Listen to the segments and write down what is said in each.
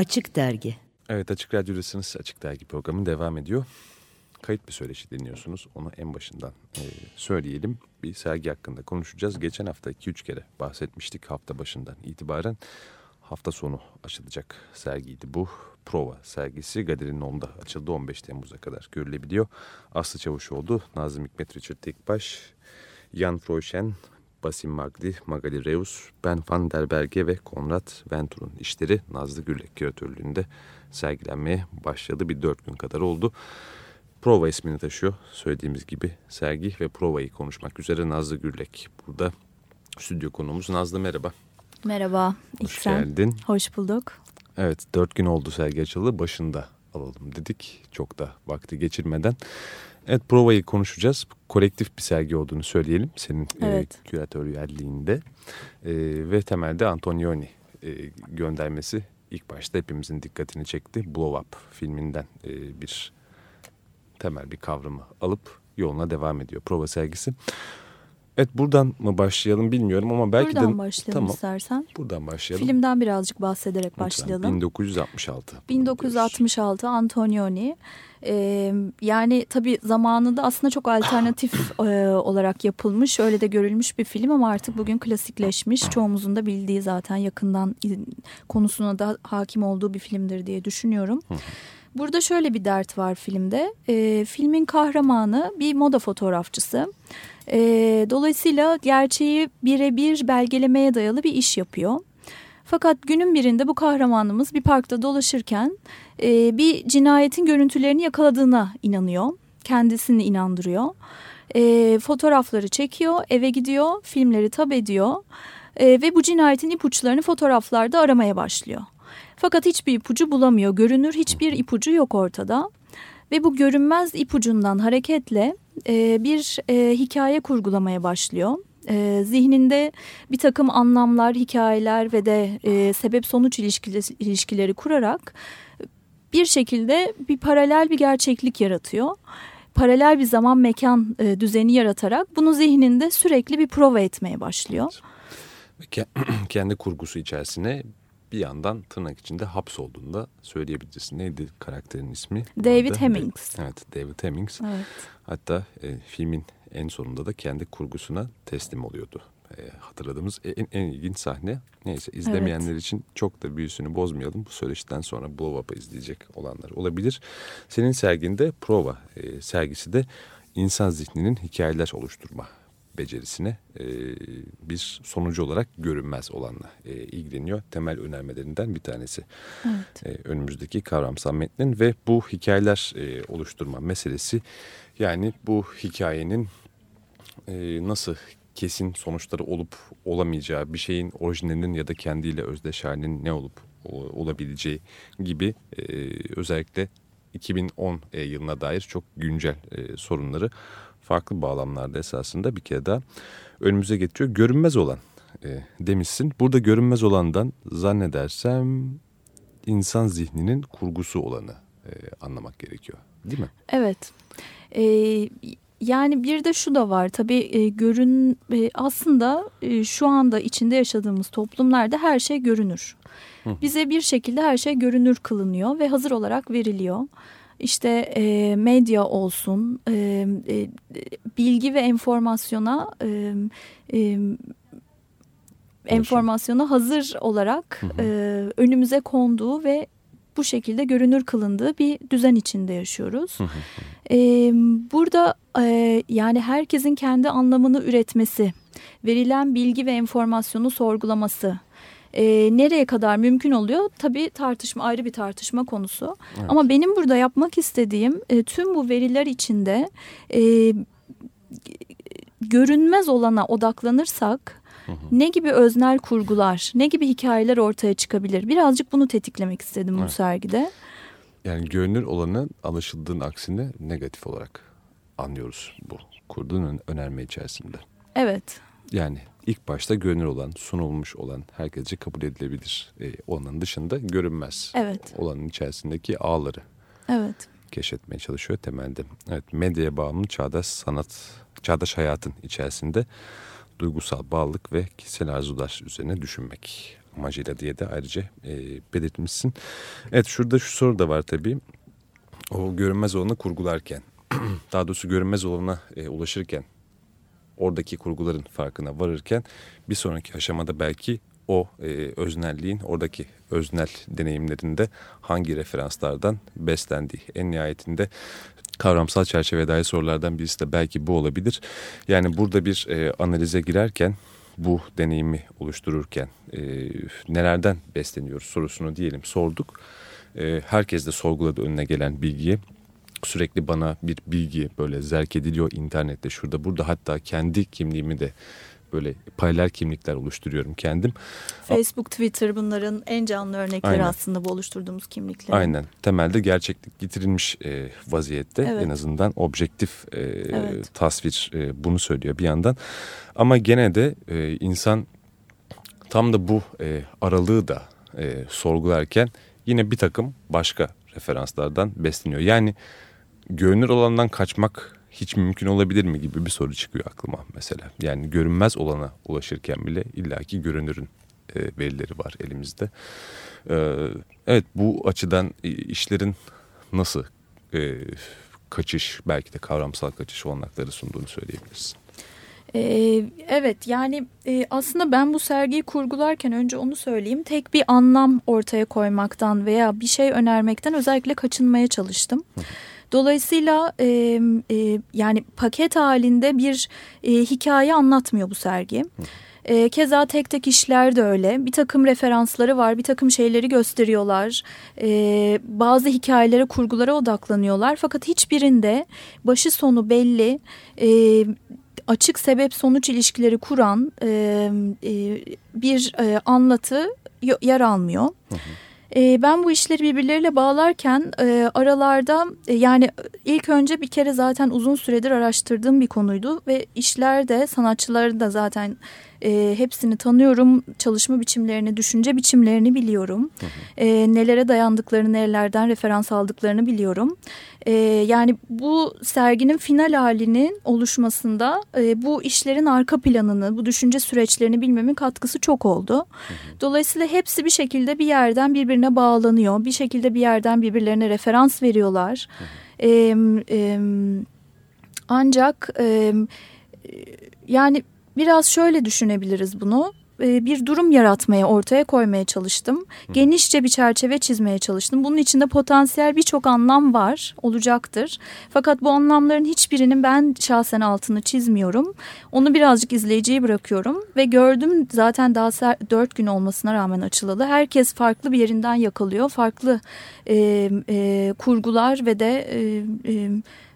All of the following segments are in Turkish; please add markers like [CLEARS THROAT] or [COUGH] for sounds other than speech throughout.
Açık Dergi. Evet Açık Radyo'dasınız. Açık Dergi programı devam ediyor. Kayıt bir söyleşi dinliyorsunuz. Onu en başından e, söyleyelim. Bir sergi hakkında konuşacağız. Geçen hafta 2-3 kere bahsetmiştik hafta başından itibaren. Hafta sonu açılacak sergiydi bu. Prova sergisi Galeri'nin onda açıldı. 15 Temmuz'a kadar görülebiliyor. Aslı Çavuşoğlu, Nazım Hikmet Richard Tekbaş, Jan Froyschen, Basim Magdi, Magali Reus, Ben van der Berge ve Konrad Ventur'un işleri Nazlı Gürlek küratörlüğünde sergilenmeye başladı. Bir dört gün kadar oldu. Prova ismini taşıyor söylediğimiz gibi sergi ve Prova'yı konuşmak üzere Nazlı Gürlek burada stüdyo konuğumuz. Nazlı merhaba. Merhaba. Hoş İksen. geldin. Hoş bulduk. Evet dört gün oldu sergi açıldı başında alalım dedik çok da vakti geçirmeden. Evet provayı konuşacağız. Kolektif bir sergi olduğunu söyleyelim senin e, evet. e, küratörlüğünde. E, ve temelde Antonioni e, göndermesi ilk başta hepimizin dikkatini çekti. Blow Up filminden e, bir temel bir kavramı alıp yoluna devam ediyor prova sergisi. Evet buradan mı başlayalım bilmiyorum ama belki buradan de... başlayalım tamam, istersen. Buradan başlayalım. Filmden birazcık bahsederek Lütfen, başlayalım. 1966. 1966 Antonioni. Ee, yani tabii zamanında aslında çok alternatif [COUGHS] e, olarak yapılmış, öyle de görülmüş bir film ama artık bugün klasikleşmiş. Çoğumuzun da bildiği zaten yakından konusuna da hakim olduğu bir filmdir diye düşünüyorum. Burada şöyle bir dert var filmde. E, filmin kahramanı bir moda fotoğrafçısı. E, dolayısıyla gerçeği birebir belgelemeye dayalı bir iş yapıyor. Fakat günün birinde bu kahramanımız bir parkta dolaşırken e, bir cinayetin görüntülerini yakaladığına inanıyor. Kendisini inandırıyor. E, fotoğrafları çekiyor, eve gidiyor, filmleri tab ediyor. E, ve bu cinayetin ipuçlarını fotoğraflarda aramaya başlıyor. Fakat hiçbir ipucu bulamıyor. Görünür hiçbir ipucu yok ortada. Ve bu görünmez ipucundan hareketle e, bir e, hikaye kurgulamaya başlıyor. E, zihninde bir takım anlamlar, hikayeler ve de e, sebep sonuç ilişkileri, ilişkileri kurarak bir şekilde bir paralel bir gerçeklik yaratıyor. Paralel bir zaman mekan e, düzeni yaratarak bunu zihninde sürekli bir prova etmeye başlıyor. [CLEARS THROAT] Kendi kurgusu içerisine bir yandan tırnak içinde hapsolduğunda söyleyebilirsin. Neydi karakterin ismi? David Hemmings. Evet David Hemmings. Evet. Hatta e, filmin en sonunda da kendi kurgusuna teslim oluyordu. E, hatırladığımız en, en ilginç sahne. Neyse izlemeyenler evet. için çok da büyüsünü bozmayalım. Bu söyleşiden sonra Blow Up'ı izleyecek olanlar olabilir. Senin serginde Prova e, sergisi de insan zihninin hikayeler oluşturma becerisine e, bir sonucu olarak görünmez olanla e, ilgileniyor. Temel önermelerinden bir tanesi. Evet. E, önümüzdeki kavramsal metnin ve bu hikayeler e, oluşturma meselesi yani bu hikayenin e, nasıl kesin sonuçları olup olamayacağı bir şeyin orijinalinin ya da kendiyle özdeş halinin ne olup olabileceği gibi e, özellikle 2010 e, yılına dair çok güncel e, sorunları farklı bağlamlarda esasında bir kere daha önümüze getiriyor. Görünmez olan e, demişsin. Burada görünmez olandan zannedersem insan zihninin kurgusu olanı e, anlamak gerekiyor değil mi? Evet. E, yani bir de şu da var tabii e, görün e, aslında e, şu anda içinde yaşadığımız toplumlarda her şey görünür. Hı. Bize bir şekilde her şey görünür kılınıyor ve hazır olarak veriliyor işte e, medya olsun, e, e, bilgi ve enformasyona e, e, enformasyona hazır olarak hı hı. E, önümüze konduğu ve bu şekilde görünür kılındığı bir düzen içinde yaşıyoruz. Hı hı. E, burada e, yani herkesin kendi anlamını üretmesi, verilen bilgi ve enformasyonu sorgulaması, e, nereye kadar mümkün oluyor? Tabii tartışma ayrı bir tartışma konusu. Evet. Ama benim burada yapmak istediğim e, tüm bu veriler içinde e, görünmez olana odaklanırsak ne gibi öznel kurgular, ne gibi hikayeler ortaya çıkabilir? Birazcık bunu tetiklemek istedim evet. bu sergide. Yani görünür olanı alışıldığın aksine negatif olarak anlıyoruz bu kurduğun önerme içerisinde. Evet. Yani ilk başta görünür olan, sunulmuş olan herkese kabul edilebilir e, olanın dışında görünmez evet. olanın içerisindeki ağları evet. keşfetmeye çalışıyor temelde. Evet, medyaya bağımlı çağdaş sanat, çağdaş hayatın içerisinde duygusal bağlılık ve kişisel arzular üzerine düşünmek amacıyla diye de ayrıca e, belirtmişsin. Evet şurada şu soru da var tabii. O görünmez olanı kurgularken, [CLEARS THROAT] daha doğrusu görünmez olana e, ulaşırken, oradaki kurguların farkına varırken bir sonraki aşamada belki o e, öznelliğin, oradaki öznel deneyimlerinde hangi referanslardan beslendiği. En nihayetinde kavramsal çerçeve dair sorulardan birisi de belki bu olabilir. Yani burada bir e, analize girerken bu deneyimi oluştururken e, nelerden besleniyoruz sorusunu diyelim sorduk. E, herkes de sorguladı önüne gelen bilgiye. Sürekli bana bir bilgi böyle zerk ediliyor internette şurada burada hatta kendi kimliğimi de böyle paralel kimlikler oluşturuyorum kendim. Facebook, Twitter bunların en canlı örnekleri Aynen. aslında bu oluşturduğumuz kimlikler. Aynen. Temelde gerçeklik getirilmiş e, vaziyette evet. en azından objektif e, evet. tasvir e, bunu söylüyor bir yandan. Ama gene de e, insan tam da bu e, aralığı da e, sorgularken yine bir takım başka referanslardan besleniyor. Yani görünür olandan kaçmak hiç mümkün olabilir mi gibi bir soru çıkıyor aklıma mesela. Yani görünmez olana ulaşırken bile illaki görünürün e, verileri var elimizde. E, evet bu açıdan işlerin nasıl e, kaçış belki de kavramsal kaçış olanakları sunduğunu söyleyebiliriz. Ee, evet yani e, aslında ben bu sergiyi kurgularken önce onu söyleyeyim. Tek bir anlam ortaya koymaktan veya bir şey önermekten özellikle kaçınmaya çalıştım. Hı. Dolayısıyla e, e, yani paket halinde bir e, hikaye anlatmıyor bu sergi. E, keza tek tek işler de öyle. Bir takım referansları var, bir takım şeyleri gösteriyorlar. E, bazı hikayelere, kurgulara odaklanıyorlar. Fakat hiçbirinde başı sonu belli, e, açık sebep sonuç ilişkileri kuran e, e, bir e, anlatı yer almıyor. Hı hı. E, ben bu işleri birbirleriyle bağlarken e, aralarda e, yani ilk önce bir kere zaten uzun süredir araştırdığım bir konuydu ve işlerde sanatçıları da zaten e, hepsini tanıyorum. Çalışma biçimlerini, düşünce biçimlerini biliyorum. Hı hı. E, nelere dayandıklarını, nerelerden referans aldıklarını biliyorum. E, yani bu serginin final halinin oluşmasında e, bu işlerin arka planını, bu düşünce süreçlerini bilmemin katkısı çok oldu. Hı hı. Dolayısıyla hepsi bir şekilde bir yerden birbirine bağlanıyor. Bir şekilde bir yerden birbirlerine referans veriyorlar. Hı hı. E, e, ancak e, yani biraz şöyle düşünebiliriz bunu. Ee, bir durum yaratmaya, ortaya koymaya çalıştım. Genişçe bir çerçeve çizmeye çalıştım. Bunun içinde potansiyel birçok anlam var, olacaktır. Fakat bu anlamların hiçbirinin ben şahsen altını çizmiyorum. Onu birazcık izleyiciye bırakıyorum. Ve gördüm zaten daha dört gün olmasına rağmen açılalı. Herkes farklı bir yerinden yakalıyor. Farklı e, e, kurgular ve de e, e,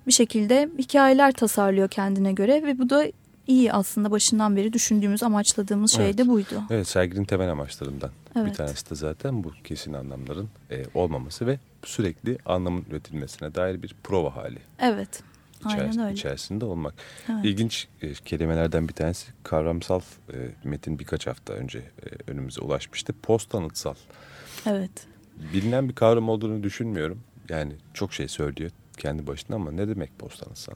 bir şekilde hikayeler tasarlıyor kendine göre. Ve bu da iyi aslında başından beri düşündüğümüz, amaçladığımız şey evet. de buydu. Evet, serginin temel amaçlarından evet. bir tanesi de zaten bu kesin anlamların e, olmaması ve sürekli anlamın üretilmesine dair bir prova hali. Evet. Aynen öyle. içerisinde olmak. Evet. İlginç e, kelimelerden bir tanesi kavramsal e, metin birkaç hafta önce e, önümüze ulaşmıştı. Post anıtsal. Evet. Bilinen bir kavram olduğunu düşünmüyorum. Yani çok şey söylüyor kendi başına ama ne demek post anıtsal?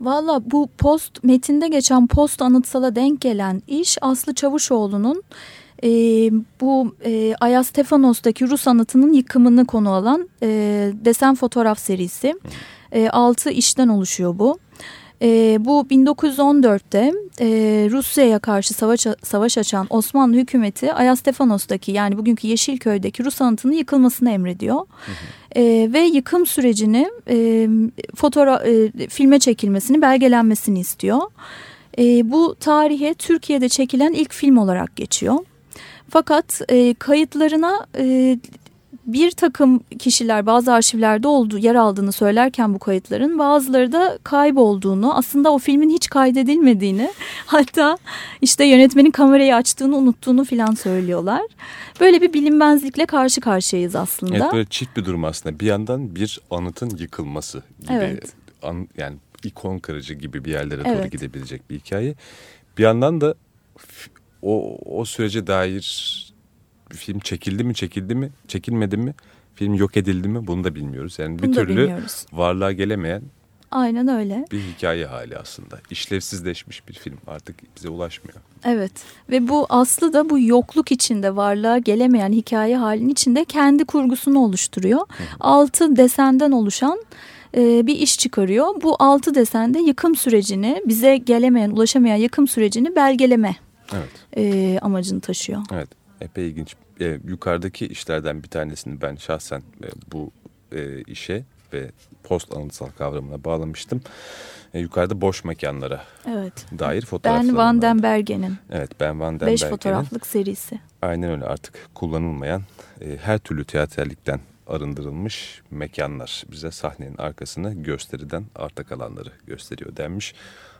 Valla bu post metinde geçen post anıtsala denk gelen iş Aslı Çavuşoğlu'nun e, bu e, Ayas Stefanos'taki Rus anıtının yıkımını konu alan e, desen fotoğraf serisi. E, altı işten oluşuyor bu. E, bu 1914'te e, Rusya'ya karşı savaş, savaş açan Osmanlı hükümeti Ayastefanos'taki yani bugünkü Yeşilköy'deki Rus anıtının yıkılmasını emrediyor. Hı hı. E, ve yıkım sürecini e, fotoğraf e, filme çekilmesini belgelenmesini istiyor. E, bu tarihe Türkiye'de çekilen ilk film olarak geçiyor. Fakat e, kayıtlarına e, bir takım kişiler bazı arşivlerde olduğu yer aldığını söylerken bu kayıtların bazıları da kaybolduğunu aslında o filmin hiç kaydedilmediğini [LAUGHS] hatta işte yönetmenin kamerayı açtığını unuttuğunu filan söylüyorlar. Böyle bir bilinmezlikle karşı karşıyayız aslında. Evet böyle çift bir durum aslında bir yandan bir anıtın yıkılması gibi evet. an, yani ikon kırıcı gibi bir yerlere doğru evet. gidebilecek bir hikaye. Bir yandan da o, o sürece dair film çekildi mi çekildi mi çekilmedi mi film yok edildi mi bunu da bilmiyoruz. Yani bunu bir türlü bilmiyoruz. varlığa gelemeyen Aynen öyle. Bir hikaye hali aslında. İşlevsizleşmiş bir film artık bize ulaşmıyor. Evet ve bu Aslı da bu yokluk içinde varlığa gelemeyen hikaye halinin içinde kendi kurgusunu oluşturuyor. Altı desenden oluşan e, bir iş çıkarıyor. Bu altı desende yıkım sürecini bize gelemeyen ulaşamayan yıkım sürecini belgeleme evet. e, amacını taşıyor. Evet epey ilginç. E, yukarıdaki işlerden bir tanesini ben şahsen e, bu e, işe ve post anıtsal kavramına bağlamıştım. E, yukarıda boş mekanlara evet. dair fotoğraflar. Ben Van den Bergen'in. Evet ben Van den Bergen'in. Beş fotoğraflık serisi. Aynen öyle artık kullanılmayan e, her türlü teatrallikten arındırılmış mekanlar bize sahnenin arkasını gösteriden arta kalanları gösteriyor denmiş.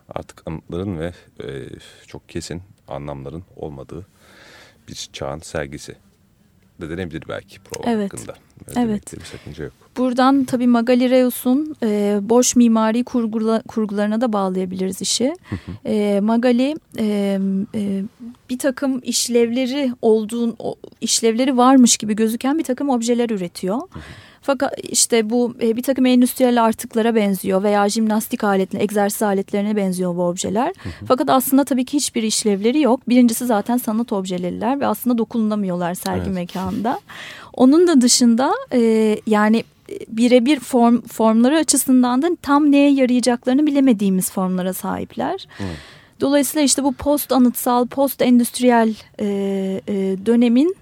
Artık anıtların ve e, çok kesin anlamların olmadığı bir çağın sergisi de denebilir belki prova evet. hakkında. Evet. Bir sakınca yok. Buradan tabii Magali Reus'un e, boş mimari kurgula, kurgularına da bağlayabiliriz işi. e, Magali e, e, bir takım işlevleri olduğun işlevleri varmış gibi gözüken bir takım objeler üretiyor. Fakat işte bu e, bir takım endüstriyel artıklara benziyor veya jimnastik aletine, egzersiz aletlerine benziyor bu objeler. Fakat aslında tabii ki hiçbir işlevleri yok. Birincisi zaten sanat objeleriler ve aslında dokunulamıyorlar sergi evet. mekanında. Onun da dışında e, yani birebir form, formları açısından da tam neye yarayacaklarını bilemediğimiz formlara sahipler. Evet. Dolayısıyla işte bu post anıtsal, post endüstriyel e, e, dönemin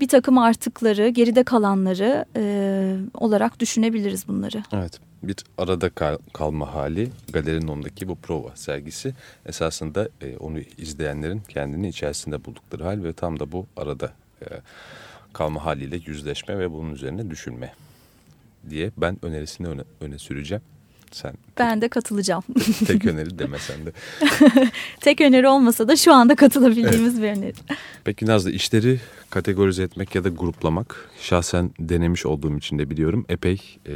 bir takım artıkları, geride kalanları e, olarak düşünebiliriz bunları. Evet, bir arada kal kalma hali galerinin ondaki bu prova sergisi esasında e, onu izleyenlerin kendini içerisinde buldukları hal ve tam da bu arada e, kalma haliyle yüzleşme ve bunun üzerine düşünme diye ben önerisini öne, öne süreceğim. Sen ben de katılacağım. [LAUGHS] Tek öneri demesen de. [LAUGHS] tek öneri olmasa da şu anda katılabildiğimiz evet. bir öneri. Peki Nazlı işleri kategorize etmek ya da gruplamak şahsen denemiş olduğum için de biliyorum epey e,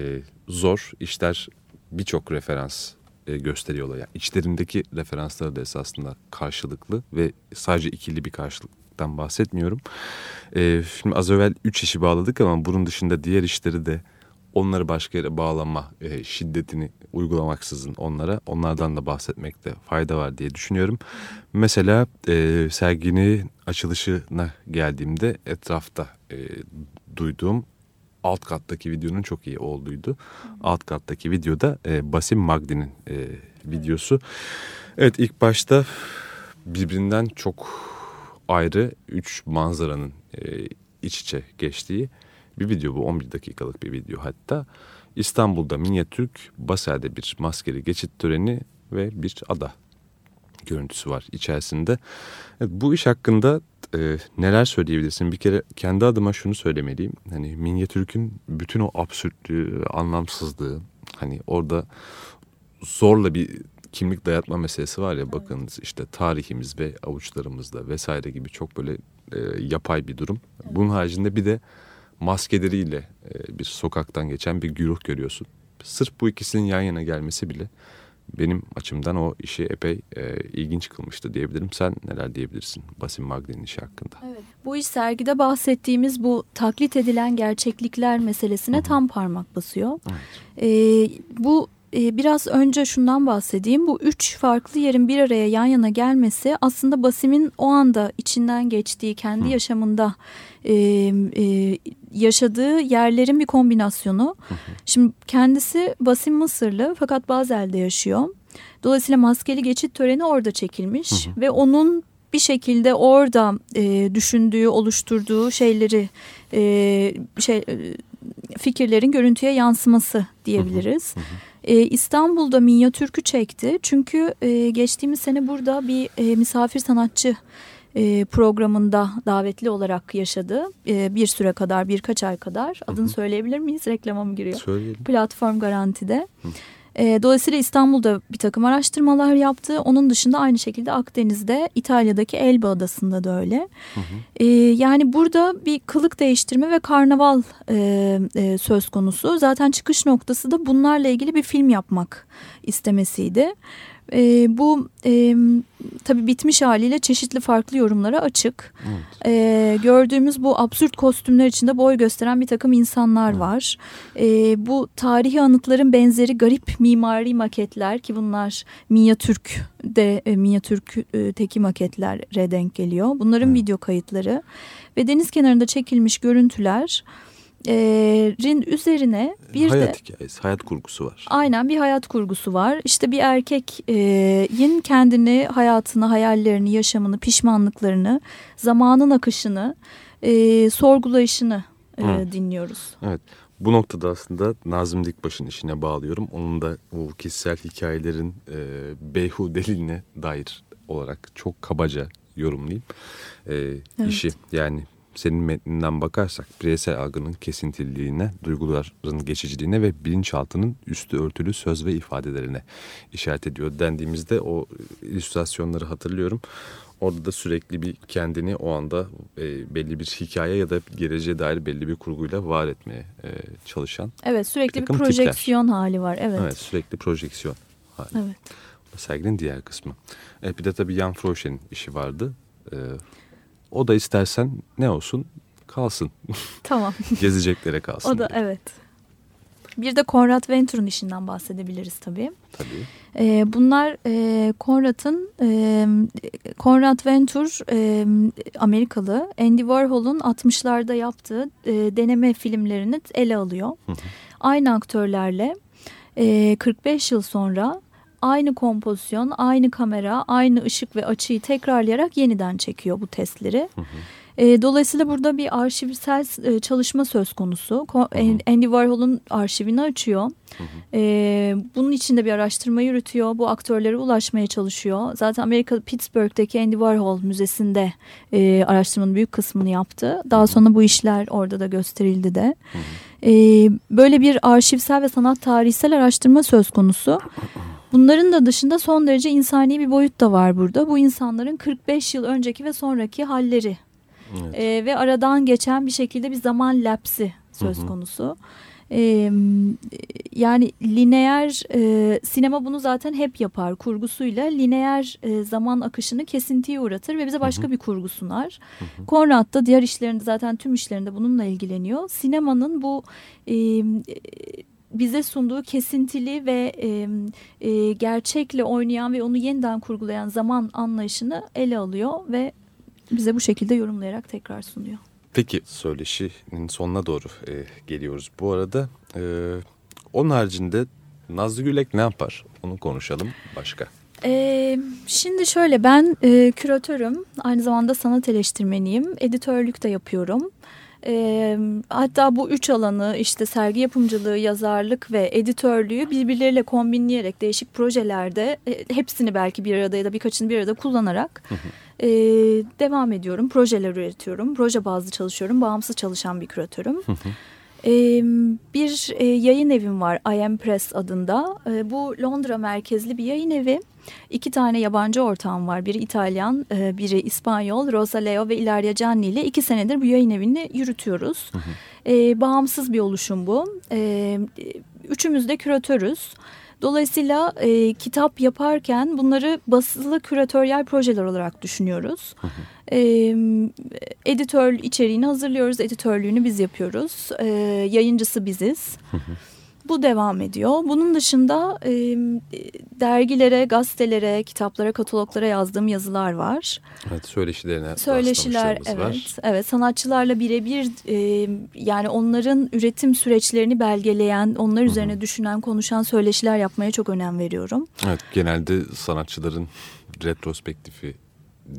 zor. İşler birçok referans e, gösteriyorlar. Yani içlerindeki referansları da esasında karşılıklı ve sadece ikili bir karşılıktan bahsetmiyorum. E, şimdi az evvel üç işi bağladık ama bunun dışında diğer işleri de onları başka yere bağlama e, şiddetini uygulamaksızın onlara onlardan da bahsetmekte fayda var diye düşünüyorum. Mesela e, serginin açılışına geldiğimde etrafta e, duyduğum alt kattaki videonun çok iyi olduğuydu. Alt kattaki videoda e, Basim Magdi'nin e, videosu. Evet ilk başta birbirinden çok ayrı üç manzaranın e, iç içe geçtiği bir video bu 11 dakikalık bir video hatta. İstanbul'da minyatürk Basel'de bir maskeli geçit töreni ve bir ada görüntüsü var içerisinde. Evet, bu iş hakkında e, neler söyleyebilirsin? Bir kere kendi adıma şunu söylemeliyim. Hani minyatürkün bütün o absürtlüğü, anlamsızlığı hani orada zorla bir kimlik dayatma meselesi var ya bakınız işte tarihimiz ve avuçlarımızda vesaire gibi çok böyle e, yapay bir durum. Bunun haricinde bir de maskeleriyle e, bir sokaktan geçen bir güruh görüyorsun. Sırf bu ikisinin yan yana gelmesi bile benim açımdan o işi epey e, ilginç kılmıştı diyebilirim. Sen neler diyebilirsin Basim Magdi'nin işi hakkında? Evet. Bu iş sergide bahsettiğimiz bu taklit edilen gerçeklikler meselesine Hı -hı. tam parmak basıyor. Evet. E, bu biraz önce şundan bahsedeyim. Bu üç farklı yerin bir araya yan yana gelmesi aslında Basim'in o anda içinden geçtiği kendi Hı. yaşamında e, e, yaşadığı yerlerin bir kombinasyonu. Hı. Şimdi kendisi Basim Mısırlı fakat Bazel'de yaşıyor. Dolayısıyla maskeli geçit töreni orada çekilmiş hı. ve onun bir şekilde orada e, düşündüğü, oluşturduğu şeyleri, e, şey, e, fikirlerin görüntüye yansıması diyebiliriz. Hı hı hı. E, İstanbul'da minyatürkü çekti çünkü e, geçtiğimiz sene burada bir e, misafir sanatçı e, programında davetli olarak yaşadı. Bir süre kadar, birkaç ay kadar. Adını Hı -hı. söyleyebilir miyiz? Reklama mı giriyor? Söyleyelim. Platform garantide. Hı. E, dolayısıyla İstanbul'da bir takım araştırmalar yaptı. Onun dışında aynı şekilde Akdeniz'de, İtalya'daki Elba Adası'nda da öyle. Hı hı. E, yani burada bir kılık değiştirme ve karnaval e, e, söz konusu. Zaten çıkış noktası da bunlarla ilgili bir film yapmak istemesiydi. E, bu e, tabii bitmiş haliyle çeşitli farklı yorumlara açık. Evet. E, gördüğümüz bu absürt kostümler içinde boy gösteren bir takım insanlar evet. var. E, bu tarihi anıtların benzeri garip mimari maketler ki bunlar minyatürk de e, minyatürkteki maketlere denk geliyor. Bunların evet. video kayıtları ve deniz kenarında çekilmiş görüntüler rin üzerine bir hayat de hikayesi, hayat kurgusu var. Aynen bir hayat kurgusu var. İşte bir erkeğin kendini, hayatını, hayallerini, yaşamını, pişmanlıklarını, zamanın akışını, sorgulayışını e, dinliyoruz. Evet. Bu noktada aslında Nazım Dikbaş'ın işine bağlıyorum. Onun da bu kişisel hikayelerin e, beyhudeliğine dair olarak çok kabaca yorumlayayım. E, evet. işi yani senin metninden bakarsak bireysel algının kesintililiğine, duyguların geçiciliğine ve bilinçaltının üstü örtülü söz ve ifadelerine işaret ediyor dendiğimizde o illüstrasyonları hatırlıyorum. Orada da sürekli bir kendini o anda e, belli bir hikaye ya da geleceğe dair belli bir kurguyla var etmeye e, çalışan. Evet sürekli bir, bir projeksiyon tipler. hali var. Evet. evet sürekli projeksiyon hali. Evet. Serginin diğer kısmı. E, bir de tabii Jan Frosch'in işi vardı. E, o da istersen ne olsun kalsın. [LAUGHS] Tamam. Gezeceklere kalsın. O da diye. evet. Bir de Konrad Ventur'un işinden bahsedebiliriz tabii. Tabii. Ee, bunlar e, Konrad'ın e, Konrad Ventur e, Amerikalı Andy Warhol'un 60'larda yaptığı e, deneme filmlerini ele alıyor. Hı hı. Aynı aktörlerle e, 45 yıl sonra aynı kompozisyon, aynı kamera, aynı ışık ve açıyı tekrarlayarak yeniden çekiyor bu testleri. Hı hı. E, dolayısıyla burada bir arşivsel e, çalışma söz konusu. Ko hı hı. Andy Warhol'un arşivini açıyor. Hı hı. E, bunun içinde bir araştırma yürütüyor. Bu aktörlere ulaşmaya çalışıyor. Zaten Amerika Pittsburgh'deki Andy Warhol Müzesi'nde e, araştırmanın büyük kısmını yaptı. Daha sonra bu işler orada da gösterildi de. Hı hı. E, böyle bir arşivsel ve sanat tarihsel araştırma söz konusu. [LAUGHS] Bunların da dışında son derece insani bir boyut da var burada. Bu insanların 45 yıl önceki ve sonraki halleri. Evet. E, ve aradan geçen bir şekilde bir zaman lapsi söz hı hı. konusu. E, yani lineer e, sinema bunu zaten hep yapar kurgusuyla lineer e, zaman akışını kesintiye uğratır ve bize başka hı hı. bir kurgu sunar. Konrad da diğer işlerinde zaten tüm işlerinde bununla ilgileniyor. Sinemanın bu e, bize sunduğu kesintili ve e, e, gerçekle oynayan ve onu yeniden kurgulayan zaman anlayışını ele alıyor ve bize bu şekilde yorumlayarak tekrar sunuyor. Peki söyleşinin sonuna doğru e, geliyoruz. Bu arada e, onun haricinde Nazlı Gülek ne yapar? Onu konuşalım başka. Ee, şimdi şöyle ben e, küratörüm aynı zamanda sanat eleştirmeniyim editörlük de yapıyorum e, hatta bu üç alanı işte sergi yapımcılığı, yazarlık ve editörlüğü birbirleriyle kombinleyerek değişik projelerde e, hepsini belki bir arada ya da birkaçını bir arada kullanarak E, devam ediyorum. Projeler üretiyorum. Proje bazlı çalışıyorum. Bağımsız çalışan bir küratörüm. Bir e, yayın evim var I Am Press adında. E, bu Londra merkezli bir yayın evi. İki tane yabancı ortağım var. Biri İtalyan, e, biri İspanyol. Rosa Leo ve Ilaria Gianni ile iki senedir bu yayın evini yürütüyoruz. Hı hı. Bağımsız bir oluşum bu. Üçümüz de küratörüz. Dolayısıyla e, kitap yaparken bunları basılı küratöryel projeler olarak düşünüyoruz. Hı hı. E, editör içeriğini hazırlıyoruz, editörlüğünü biz yapıyoruz. E, yayıncısı biziz. Hı hı. Bu devam ediyor. Bunun dışında e, dergilere, gazetelere, kitaplara, kataloglara yazdığım yazılar var. Evet, söyleşilerine Söyleşiler, evet, var. evet. Sanatçılarla birebir e, yani onların üretim süreçlerini belgeleyen, onlar Hı -hı. üzerine düşünen, konuşan söyleşiler yapmaya çok önem veriyorum. Evet, genelde sanatçıların retrospektifi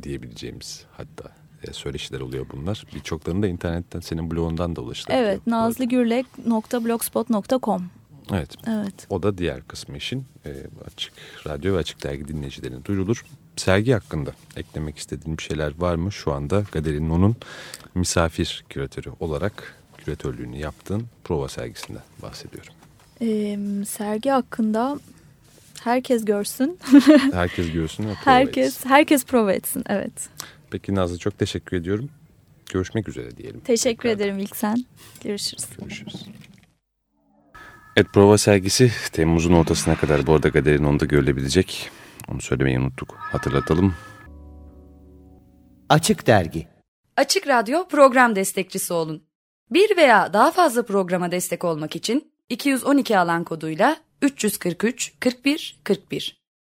diyebileceğimiz hatta e, söyleşiler oluyor bunlar. Birçoklarını da internetten senin blogundan da ulaşılabiliyor. Evet nazligürlek.blogspot.com Evet. evet. O da diğer kısmı işin e, açık radyo ve açık dergi dinleyicilerine duyurulur. Sergi hakkında eklemek istediğin bir şeyler var mı? Şu anda Galerinin onun misafir küratörü olarak küratörlüğünü yaptığın prova sergisinden bahsediyorum. E, sergi hakkında herkes görsün. [LAUGHS] herkes görsün ve prova herkes, etsin. Herkes prova etsin, evet. Peki Nazlı çok teşekkür ediyorum. Görüşmek üzere diyelim. Teşekkür Tekrar. ederim ilk sen. Görüşürüz. Görüşürüz. Evet prova sergisi Temmuz'un ortasına kadar bu arada galerinin onda görülebilecek. Onu söylemeyi unuttuk. Hatırlatalım. Açık Dergi Açık Radyo program destekçisi olun. Bir veya daha fazla programa destek olmak için 212 alan koduyla 343 41 41